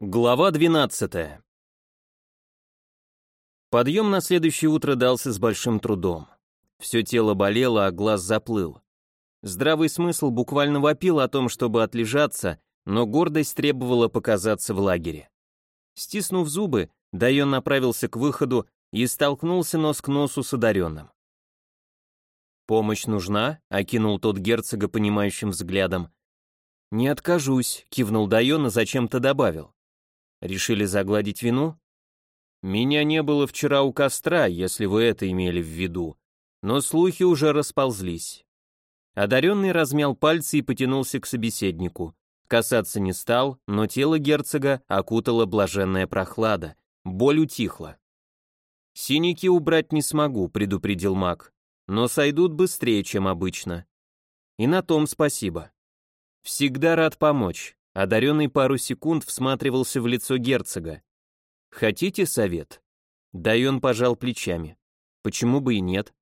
Глава 12. Подъем на следующее утро дался с большим трудом. Все тело болело, а глаз заплыл. Здравый смысл буквально вопил о том, чтобы отлежаться, но гордость требовала показаться в лагере. Стиснув зубы, Дайон направился к выходу и столкнулся нос к носу с одаренным. «Помощь нужна?» — окинул тот герцога понимающим взглядом. «Не откажусь», — кивнул Дайон и зачем-то добавил. Решили загладить вину? Меня не было вчера у костра, если вы это имели в виду. Но слухи уже расползлись. Одаренный размял пальцы и потянулся к собеседнику. Касаться не стал, но тело герцога окутала блаженная прохлада. Боль утихла. «Синяки убрать не смогу», — предупредил маг. «Но сойдут быстрее, чем обычно. И на том спасибо. Всегда рад помочь. Одаренный пару секунд всматривался в лицо герцога. «Хотите совет?» Дайон пожал плечами. «Почему бы и нет?»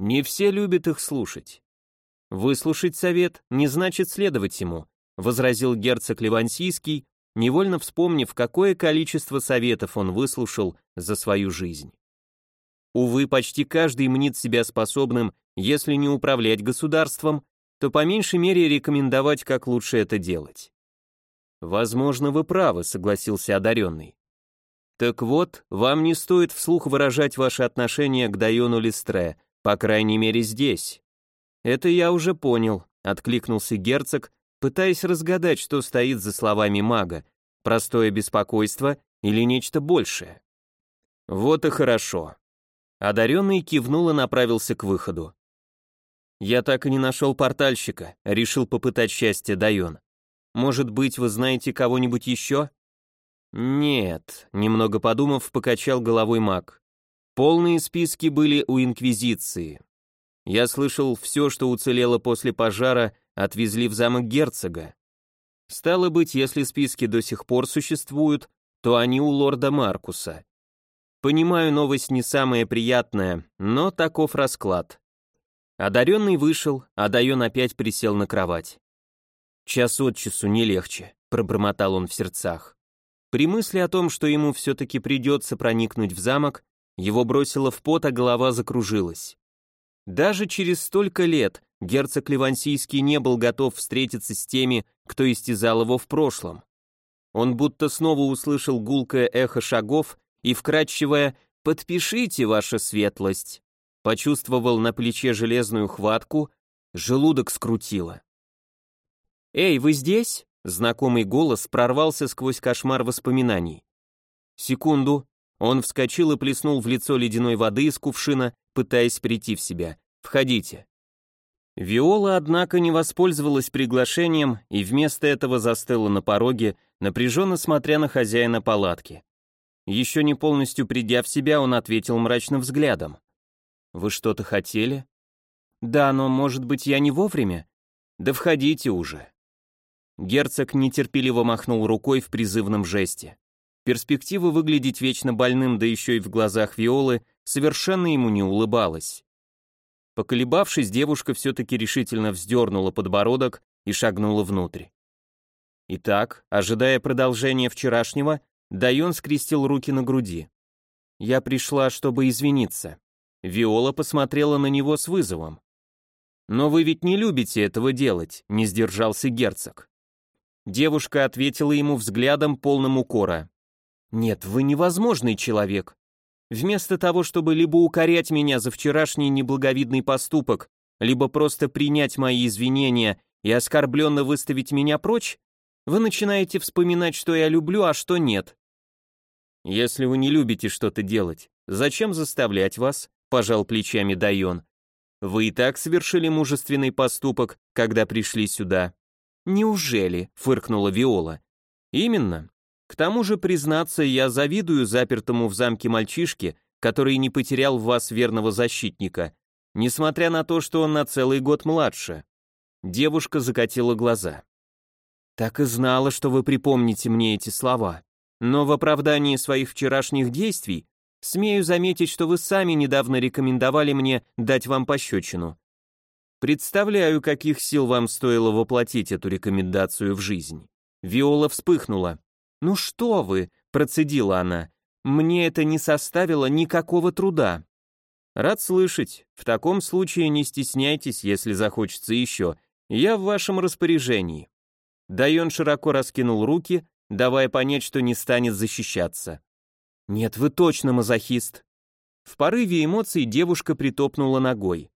«Не все любят их слушать». «Выслушать совет не значит следовать ему», возразил герцог Ливансийский, невольно вспомнив, какое количество советов он выслушал за свою жизнь. Увы, почти каждый мнит себя способным, если не управлять государством, то по меньшей мере рекомендовать, как лучше это делать. «Возможно, вы правы», — согласился одаренный. «Так вот, вам не стоит вслух выражать ваше отношение к Дайону Листре, по крайней мере здесь». «Это я уже понял», — откликнулся герцог, пытаясь разгадать, что стоит за словами мага, простое беспокойство или нечто большее. «Вот и хорошо». Одаренный кивнул и направился к выходу. «Я так и не нашел портальщика», — решил попытать счастье Дайон. Может быть, вы знаете кого-нибудь еще? Нет, немного подумав, покачал головой маг. Полные списки были у Инквизиции. Я слышал, все, что уцелело после пожара, отвезли в замок герцога. Стало быть, если списки до сих пор существуют, то они у лорда Маркуса. Понимаю, новость не самая приятная, но таков расклад. Одаренный вышел, а Дайон опять присел на кровать. Час от часу не легче, пробормотал он в сердцах. При мысли о том, что ему все-таки придется проникнуть в замок, его бросило в пот, а голова закружилась. Даже через столько лет герцог Ливансийский не был готов встретиться с теми, кто истязал его в прошлом. Он будто снова услышал гулкое эхо шагов и вкрадчивое «Подпишите, ваша светлость!» Почувствовал на плече железную хватку, желудок скрутило. «Эй, вы здесь?» Знакомый голос прорвался сквозь кошмар воспоминаний. Секунду. Он вскочил и плеснул в лицо ледяной воды из кувшина, пытаясь прийти в себя. «Входите». Виола, однако, не воспользовалась приглашением и вместо этого застыла на пороге, напряженно смотря на хозяина палатки. Еще не полностью придя в себя, он ответил мрачным взглядом. «Вы что-то хотели?» «Да, но, может быть, я не вовремя?» «Да входите уже». Герцог нетерпеливо махнул рукой в призывном жесте. Перспектива выглядеть вечно больным, да еще и в глазах Виолы, совершенно ему не улыбалась. Поколебавшись, девушка все-таки решительно вздернула подбородок и шагнула внутрь. Итак, ожидая продолжения вчерашнего, Дайон скрестил руки на груди. «Я пришла, чтобы извиниться». Виола посмотрела на него с вызовом. «Но вы ведь не любите этого делать», — не сдержался герцог. Девушка ответила ему взглядом полным укора. «Нет, вы невозможный человек. Вместо того, чтобы либо укорять меня за вчерашний неблаговидный поступок, либо просто принять мои извинения и оскорбленно выставить меня прочь, вы начинаете вспоминать, что я люблю, а что нет. Если вы не любите что-то делать, зачем заставлять вас? пожал плечами Дайон. Вы и так совершили мужественный поступок, когда пришли сюда. «Неужели?» — фыркнула Виола. «Именно. К тому же, признаться, я завидую запертому в замке мальчишке, который не потерял в вас верного защитника, несмотря на то, что он на целый год младше». Девушка закатила глаза. «Так и знала, что вы припомните мне эти слова. Но в оправдании своих вчерашних действий смею заметить, что вы сами недавно рекомендовали мне дать вам пощечину. Представляю, каких сил вам стоило воплотить эту рекомендацию в жизнь. Виола вспыхнула. «Ну что вы», — процедила она, — «мне это не составило никакого труда». «Рад слышать. В таком случае не стесняйтесь, если захочется еще. Я в вашем распоряжении». Дайон широко раскинул руки, давая понять, что не станет защищаться. «Нет, вы точно мазохист». В порыве эмоций девушка притопнула ногой.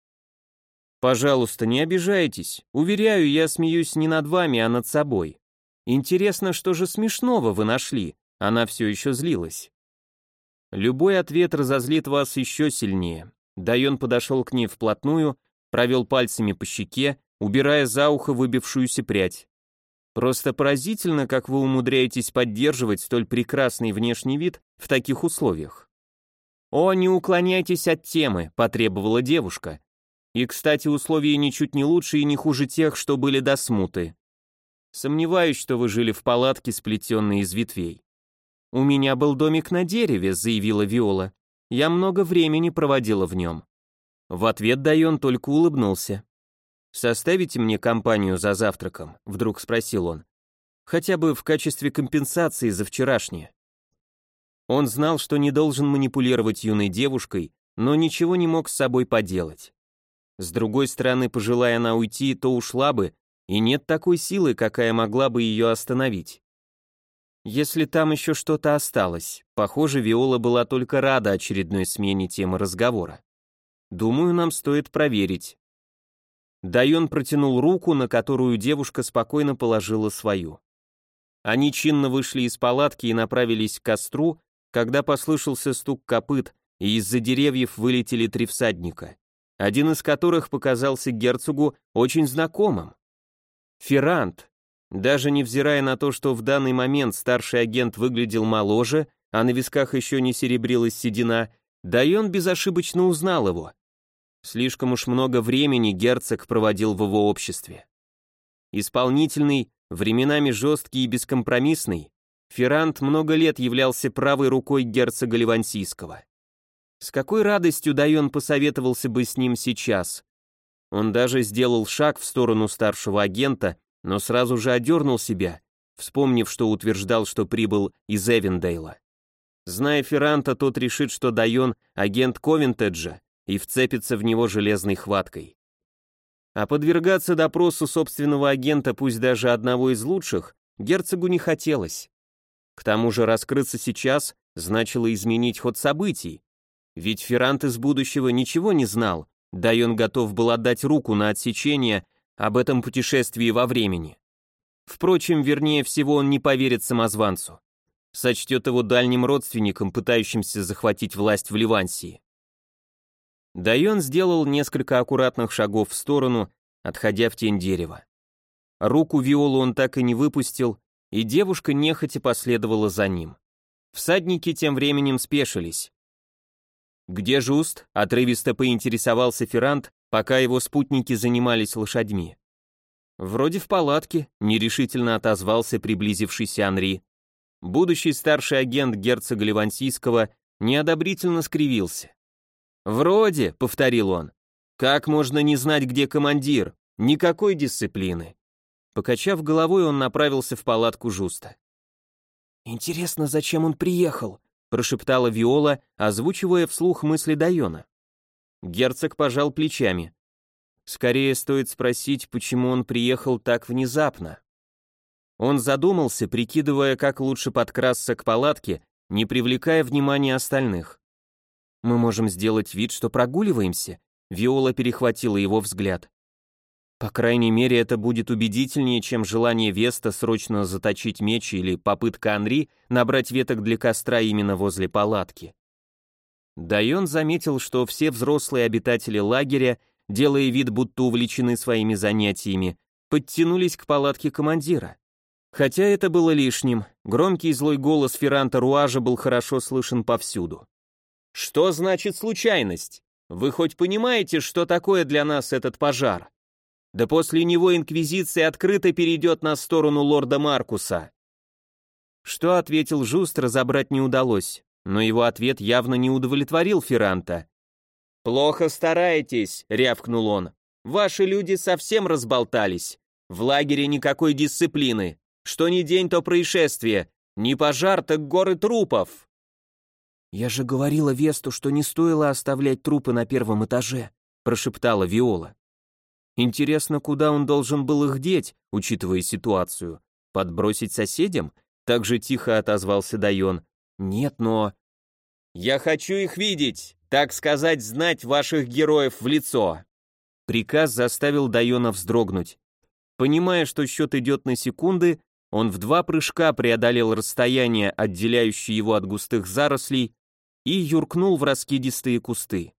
«Пожалуйста, не обижайтесь. Уверяю, я смеюсь не над вами, а над собой. Интересно, что же смешного вы нашли?» Она все еще злилась. Любой ответ разозлит вас еще сильнее. Дайон подошел к ней вплотную, провел пальцами по щеке, убирая за ухо выбившуюся прядь. Просто поразительно, как вы умудряетесь поддерживать столь прекрасный внешний вид в таких условиях. «О, не уклоняйтесь от темы», — потребовала девушка. «И, кстати, условия ничуть не лучше и не хуже тех, что были до смуты. Сомневаюсь, что вы жили в палатке, сплетенной из ветвей. «У меня был домик на дереве», — заявила Виола. «Я много времени проводила в нем». В ответ Дайон только улыбнулся. «Составите мне компанию за завтраком?» — вдруг спросил он. «Хотя бы в качестве компенсации за вчерашнее». Он знал, что не должен манипулировать юной девушкой, но ничего не мог с собой поделать. С другой стороны, пожелая она уйти, то ушла бы, и нет такой силы, какая могла бы ее остановить. Если там еще что-то осталось. Похоже, Виола была только рада очередной смене темы разговора. Думаю, нам стоит проверить. Дайон протянул руку, на которую девушка спокойно положила свою. Они чинно вышли из палатки и направились к костру, когда послышался стук копыт, и из-за деревьев вылетели три всадника, один из которых показался герцогу очень знакомым. Феррант, даже невзирая на то, что в данный момент старший агент выглядел моложе, а на висках еще не серебрилась седина, Дайон безошибочно узнал его. Слишком уж много времени герцог проводил в его обществе. Исполнительный, временами жесткий и бескомпромиссный, Феррант много лет являлся правой рукой герцога Ливансийского. С какой радостью Дайон посоветовался бы с ним сейчас. Он даже сделал шаг в сторону старшего агента, но сразу же одернул себя, вспомнив, что утверждал, что прибыл из Эвендейла. Зная Ферранта, тот решит, что Дайон — агент Ковентеджа и вцепится в него железной хваткой. А подвергаться допросу собственного агента, пусть даже одного из лучших, герцогу не хотелось. К тому же раскрыться сейчас значило изменить ход событий. Ведь Феррант из будущего ничего не знал, да и он готов был отдать руку на отсечение об этом путешествии во времени. Впрочем, вернее всего, он не поверит самозванцу. Сочтет его дальним родственником, пытающимся захватить власть в Ливансии. Дайон сделал несколько аккуратных шагов в сторону, отходя в тень дерева. Руку Виолу он так и не выпустил, и девушка нехотя последовала за ним. Всадники тем временем спешились. «Где Жуст?» — отрывисто поинтересовался Феррант, пока его спутники занимались лошадьми. «Вроде в палатке», — нерешительно отозвался приблизившийся Анри. Будущий старший агент герцога Ливансийского неодобрительно скривился. «Вроде», — повторил он, — «как можно не знать, где командир? Никакой дисциплины». Покачав головой, он направился в палатку Жуста. «Интересно, зачем он приехал?» — прошептала Виола, озвучивая вслух мысли Дайона. Герцог пожал плечами. Скорее стоит спросить, почему он приехал так внезапно. Он задумался, прикидывая, как лучше подкрасться к палатке, не привлекая внимания остальных. «Мы можем сделать вид, что прогуливаемся», — Виола перехватила его взгляд. «По крайней мере, это будет убедительнее, чем желание Веста срочно заточить меч или попытка Анри набрать веток для костра именно возле палатки». Дайон заметил, что все взрослые обитатели лагеря, делая вид, будто увлечены своими занятиями, подтянулись к палатке командира. Хотя это было лишним, громкий злой голос Ферранта Руажа был хорошо слышен повсюду. «Что значит случайность? Вы хоть понимаете, что такое для нас этот пожар? Да после него Инквизиция открыто перейдет на сторону лорда Маркуса». Что ответил Жуст, разобрать не удалось но его ответ явно не удовлетворил Ферранта. «Плохо стараетесь», — рявкнул он. «Ваши люди совсем разболтались. В лагере никакой дисциплины. Что ни день, то происшествие. Не пожар, так горы трупов!» «Я же говорила Весту, что не стоило оставлять трупы на первом этаже», прошептала Виола. Интересно, куда он должен был их деть, учитывая ситуацию? Подбросить соседям? Так же тихо отозвался Дайон. Нет, но... «Я хочу их видеть, так сказать, знать ваших героев в лицо!» Приказ заставил Дайона вздрогнуть. Понимая, что счет идет на секунды, он в два прыжка преодолел расстояние, отделяющее его от густых зарослей, и юркнул в раскидистые кусты.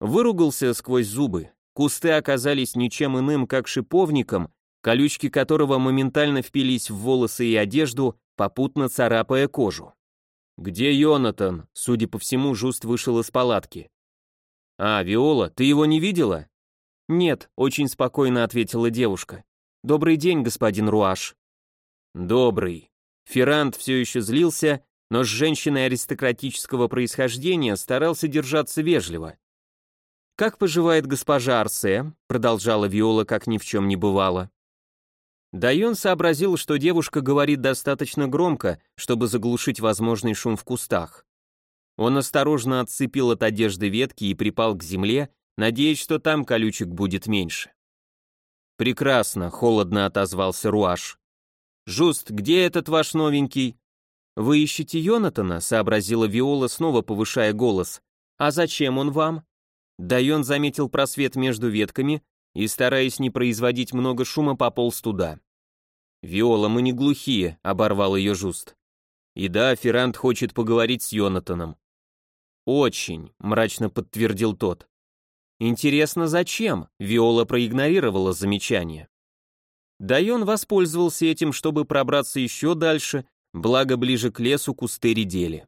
Выругался сквозь зубы. Кусты оказались ничем иным, как шиповником, колючки которого моментально впились в волосы и одежду, попутно царапая кожу. «Где Йонатан?» Судя по всему, Жуст вышел из палатки. «А, Виола, ты его не видела?» «Нет», — очень спокойно ответила девушка. «Добрый день, господин Руаш». «Добрый». Феррант все еще злился, но с женщиной аристократического происхождения старался держаться вежливо. «Как поживает госпожа Арсе?» — продолжала Виола, как ни в чем не бывало. Дайон сообразил, что девушка говорит достаточно громко, чтобы заглушить возможный шум в кустах. Он осторожно отцепил от одежды ветки и припал к земле, надеясь, что там колючек будет меньше. «Прекрасно», — холодно отозвался Руаш. «Жуст, где этот ваш новенький?» «Вы ищете Йонатана?» — сообразила Виола, снова повышая голос. «А зачем он вам?» Дайон заметил просвет между ветками и, стараясь не производить много шума, пополз туда. «Виола, мы не глухие», — оборвал ее Жуст. «И да, Феррант хочет поговорить с Йонатаном». «Очень», — мрачно подтвердил тот. «Интересно, зачем?» — Виола проигнорировала замечание. Дайон воспользовался этим, чтобы пробраться еще дальше, благо ближе к лесу кусты редели.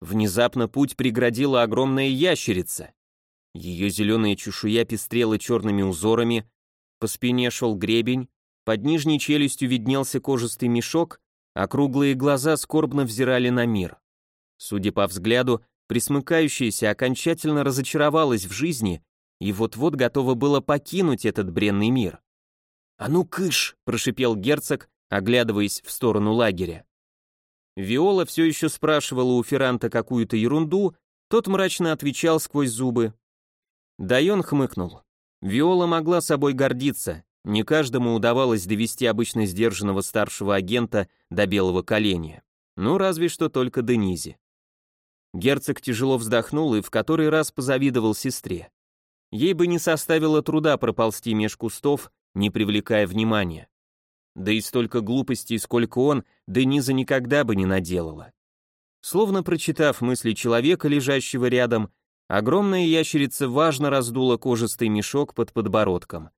Внезапно путь преградила огромная ящерица. Ее зеленая чешуя пестрела черными узорами, по спине шел гребень, под нижней челюстью виднелся кожистый мешок, а круглые глаза скорбно взирали на мир. Судя по взгляду, присмыкающаяся окончательно разочаровалась в жизни и вот-вот готова была покинуть этот бренный мир. «А ну, кыш!» – прошипел герцог, оглядываясь в сторону лагеря. Виола все еще спрашивала у Ферранта какую-то ерунду, тот мрачно отвечал сквозь зубы. Дайон хмыкнул. Виола могла собой гордиться, не каждому удавалось довести обычно сдержанного старшего агента до белого коленя. Ну, разве что только Денизе. Герцог тяжело вздохнул и в который раз позавидовал сестре. Ей бы не составило труда проползти меж кустов, не привлекая внимания. Да и столько глупостей, сколько он, Дениза никогда бы не наделала. Словно прочитав мысли человека, лежащего рядом, Огромная ящерица важно раздула кожистый мешок под подбородком.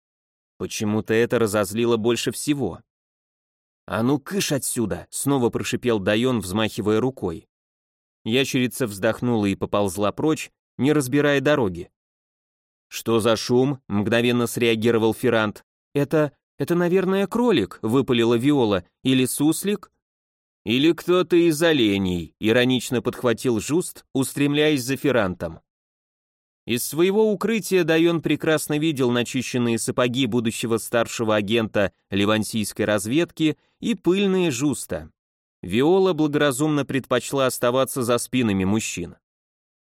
Почему-то это разозлило больше всего. «А ну кыш отсюда!» — снова прошипел Дайон, взмахивая рукой. Ящерица вздохнула и поползла прочь, не разбирая дороги. «Что за шум?» — мгновенно среагировал Феррант. «Это... это, наверное, кролик», — выпалила Виола. «Или суслик?» «Или кто-то из оленей», — иронично подхватил Жуст, устремляясь за Феррантом. Из своего укрытия Дайон прекрасно видел начищенные сапоги будущего старшего агента ливансийской разведки и пыльные жуста. Виола благоразумно предпочла оставаться за спинами мужчин.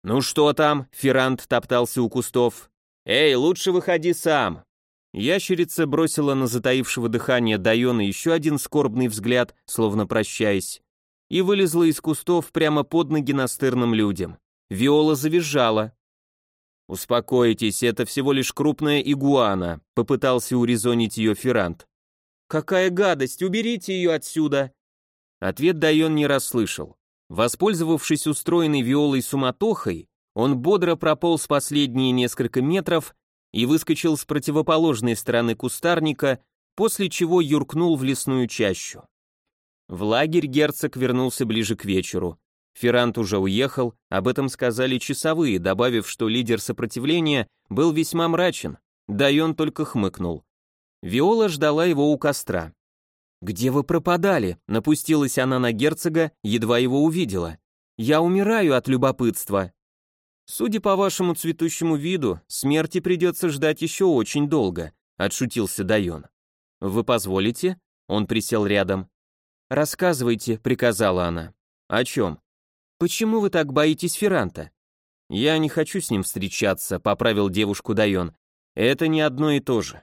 «Ну что там?» — Феррант топтался у кустов. «Эй, лучше выходи сам!» Ящерица бросила на затаившего дыхание Дайона еще один скорбный взгляд, словно прощаясь, и вылезла из кустов прямо под ноги настырным людям. Виола завизжала, «Успокойтесь, это всего лишь крупная игуана», — попытался урезонить ее Феррант. «Какая гадость, уберите ее отсюда!» Ответ Дайон не расслышал. Воспользовавшись устроенной Виолой суматохой, он бодро прополз последние несколько метров и выскочил с противоположной стороны кустарника, после чего юркнул в лесную чащу. В лагерь герцог вернулся ближе к вечеру. Феррант уже уехал, об этом сказали часовые, добавив, что лидер сопротивления был весьма мрачен, да и он только хмыкнул. Виола ждала его у костра. «Где вы пропадали?» — напустилась она на герцога, едва его увидела. «Я умираю от любопытства». «Судя по вашему цветущему виду, смерти придется ждать еще очень долго», — отшутился Дайон. «Вы позволите?» — он присел рядом. «Рассказывайте», — приказала она. «О чем?» «Почему вы так боитесь Ферранта?» «Я не хочу с ним встречаться», — поправил девушку Дайон. «Это не одно и то же».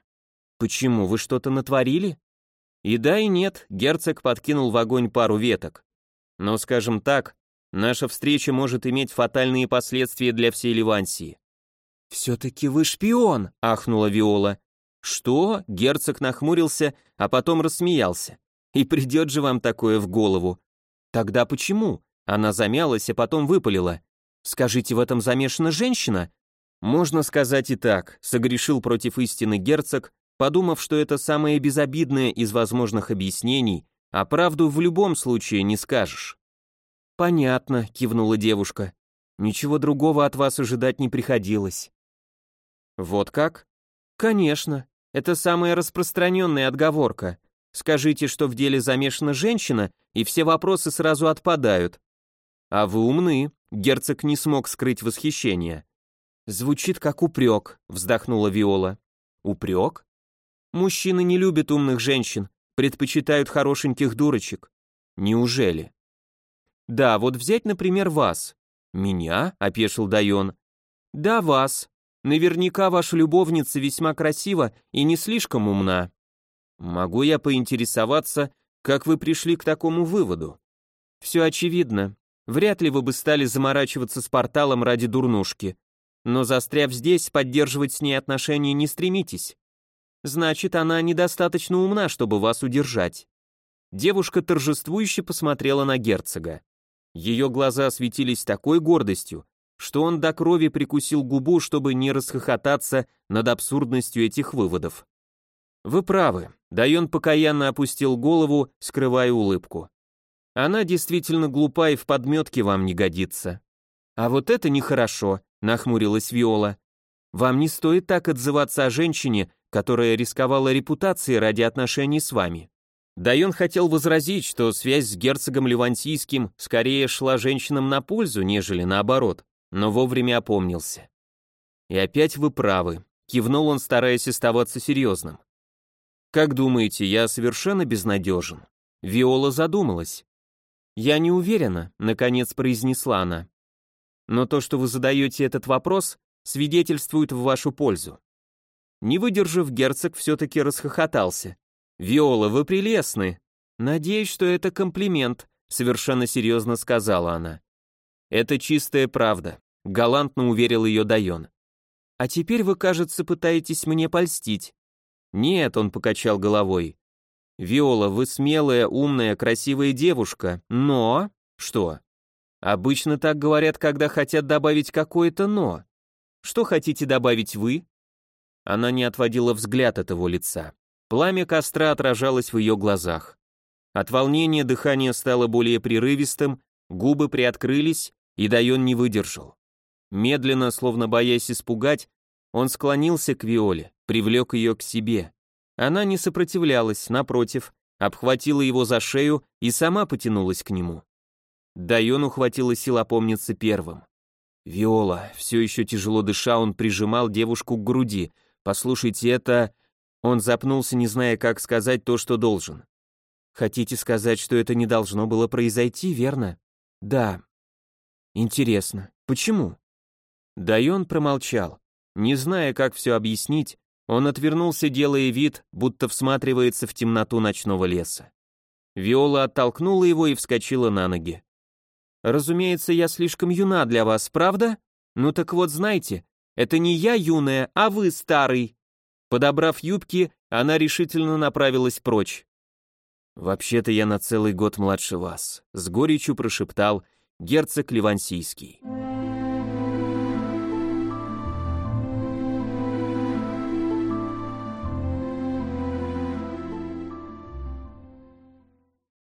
«Почему? Вы что-то натворили?» И да, и нет, герцог подкинул в огонь пару веток. Но, скажем так, наша встреча может иметь фатальные последствия для всей Ливансии. «Все-таки вы шпион!» — ахнула Виола. «Что?» — герцог нахмурился, а потом рассмеялся. «И придет же вам такое в голову?» «Тогда почему?» Она замялась, а потом выпалила. «Скажите, в этом замешана женщина?» «Можно сказать и так», — согрешил против истины герцог, подумав, что это самое безобидное из возможных объяснений, а правду в любом случае не скажешь. «Понятно», — кивнула девушка. «Ничего другого от вас ожидать не приходилось». «Вот как?» «Конечно. Это самая распространенная отговорка. Скажите, что в деле замешана женщина, и все вопросы сразу отпадают». «А вы умны», — герцог не смог скрыть восхищение. «Звучит как упрек», — вздохнула Виола. «Упрек?» Мужчины не любят умных женщин, предпочитают хорошеньких дурочек. Неужели? Да, вот взять, например, вас. Меня? опешил Дайон. Да, вас. Наверняка ваша любовница весьма красива и не слишком умна. Могу я поинтересоваться, как вы пришли к такому выводу? Все очевидно. Вряд ли вы бы стали заморачиваться с порталом ради дурнушки. Но застряв здесь, поддерживать с ней отношения не стремитесь. Значит, она недостаточно умна, чтобы вас удержать. Девушка торжествующе посмотрела на герцога. Ее глаза светились такой гордостью, что он до крови прикусил губу, чтобы не расхохотаться над абсурдностью этих выводов. «Вы правы», — Дайон покаянно опустил голову, скрывая улыбку. «Она действительно глупа и в подметке вам не годится». «А вот это нехорошо», — нахмурилась Виола. «Вам не стоит так отзываться о женщине, которая рисковала репутацией ради отношений с вами. Дайон хотел возразить, что связь с герцогом Ливантийским скорее шла женщинам на пользу, нежели наоборот, но вовремя опомнился. «И опять вы правы», — кивнул он, стараясь оставаться серьезным. «Как думаете, я совершенно безнадежен?» Виола задумалась. «Я не уверена», — наконец произнесла она. «Но то, что вы задаете этот вопрос, свидетельствует в вашу пользу. Не выдержав, герцог все-таки расхохотался. «Виола, вы прелестны!» «Надеюсь, что это комплимент», — совершенно серьезно сказала она. «Это чистая правда», — галантно уверил ее Дайон. «А теперь вы, кажется, пытаетесь мне польстить». «Нет», — он покачал головой. «Виола, вы смелая, умная, красивая девушка, но...» «Что?» «Обычно так говорят, когда хотят добавить какое-то «но». Что хотите добавить вы?» Она не отводила взгляд от его лица. Пламя костра отражалось в ее глазах. От волнения дыхание стало более прерывистым, губы приоткрылись, и Дайон не выдержал. Медленно, словно боясь испугать, он склонился к Виоле, привлек ее к себе. Она не сопротивлялась, напротив, обхватила его за шею и сама потянулась к нему. Дайон ухватила сил опомниться первым. Виола, все еще тяжело дыша, он прижимал девушку к груди — Послушайте, это... Он запнулся, не зная, как сказать то, что должен. Хотите сказать, что это не должно было произойти, верно? Да. Интересно, почему? Да и он промолчал. Не зная, как все объяснить, он отвернулся, делая вид, будто всматривается в темноту ночного леса. Виола оттолкнула его и вскочила на ноги. «Разумеется, я слишком юна для вас, правда? Ну так вот, знайте, это не я юная, а вы старый. Подобрав юбки, она решительно направилась прочь. Вообще-то я на целый год младше вас, с горечью прошептал герцог Ливансийский.